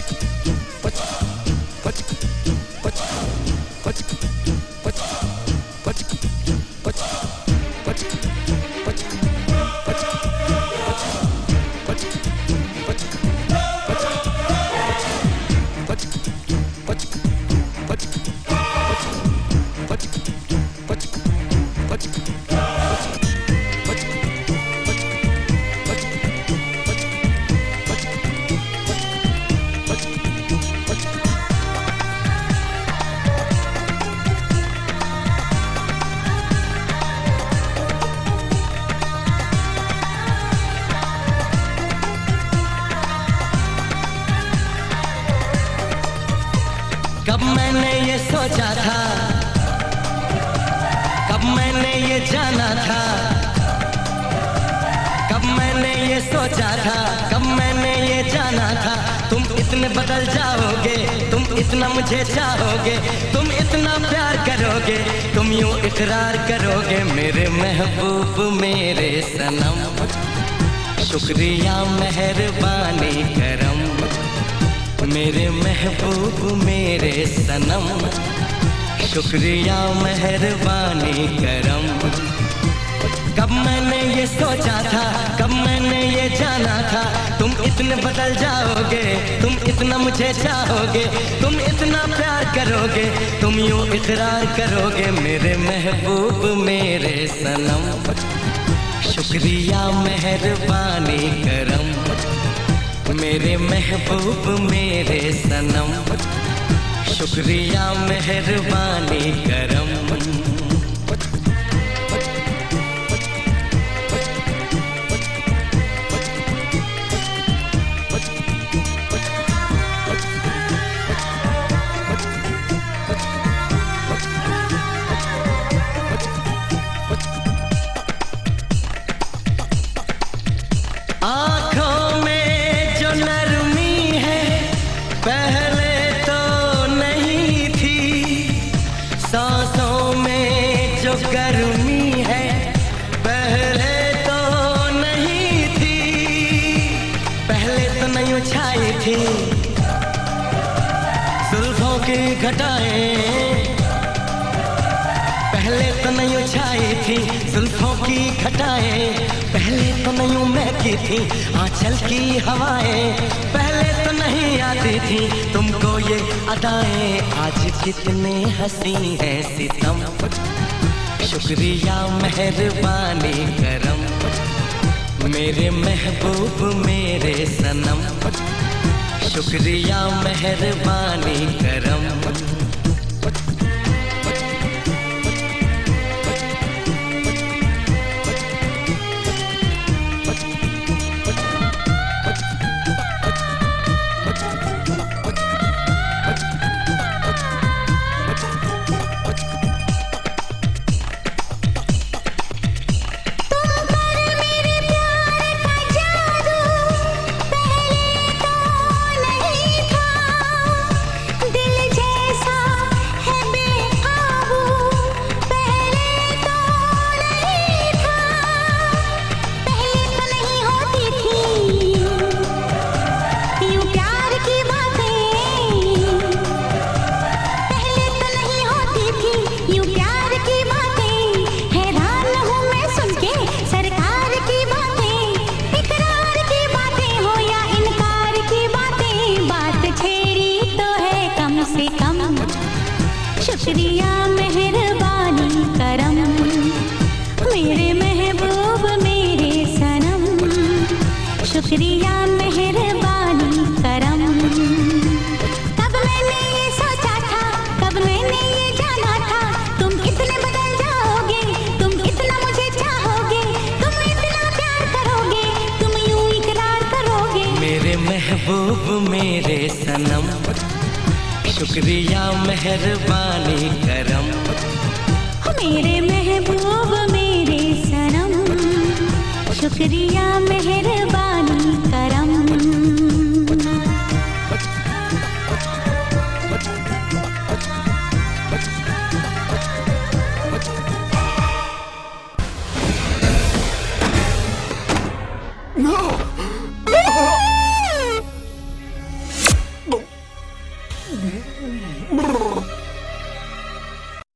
कब जाना था। कब मैंने ये सोचा था, कब मैंने ये जाना था। तुम इतने बदल जाओगे, तुम इतना मुझे चाहोगे, तुम इतना प्यार करोगे, तुम यूँ इकरार करोगे, मेरे महबूब, मेरे सनम। शुक्रिया मेहरबानी करम। मेरे महबूब, मेरे सनम। शुक्रिया मेहरबानी करम। कब मैंने ये सोचा था, कब मैंने ये जाना था, तुम इतने बदल जाओगे, तुम इतना मुझे चाहोगे, तुम इतना प्यार करोगे, तुम यूँ इकरार करोगे, मेरे महबूब, मेरे सनम। शुक्रिया, मेहरबानी, करम। मेरे महबूब, मेरे सनम। शुक्रिया, मेहरबानी, करम। थी सुल्फों की घटाएँ। पहले तो नहीं उछाई थी, जुल्फों की घटाएँ। पहले तो नहीं महकी थी, आंचल की हवाएँ। पहले तो नहीं आती थी, तुमको ये अदाएँ। आज कितने हँसी है सितम। शुक्रिया मेहरबानी करम। मेरे महबूब मेरे सनम। शुक्रिया मेहरबानी करम। शुक्रिया मेहरबानी करम। मेरे महबूब, मेरे सनम। शुक्रिया मेहरबानी करम। कब मैंने ये सोचा था, कब मैंने ये जाना था, तुम इतने बदल जाओगे, तुम इतना मुझे चाहोगे, तुम इतना प्यार करोगे, तुम यूँ इकरार करोगे। मेरे महबूब, मेरे सनम। शुक्रिया मेहरबानी करम। मेरे महबूब मेरे सनम शुक्रिया मेहरबानी करम। No!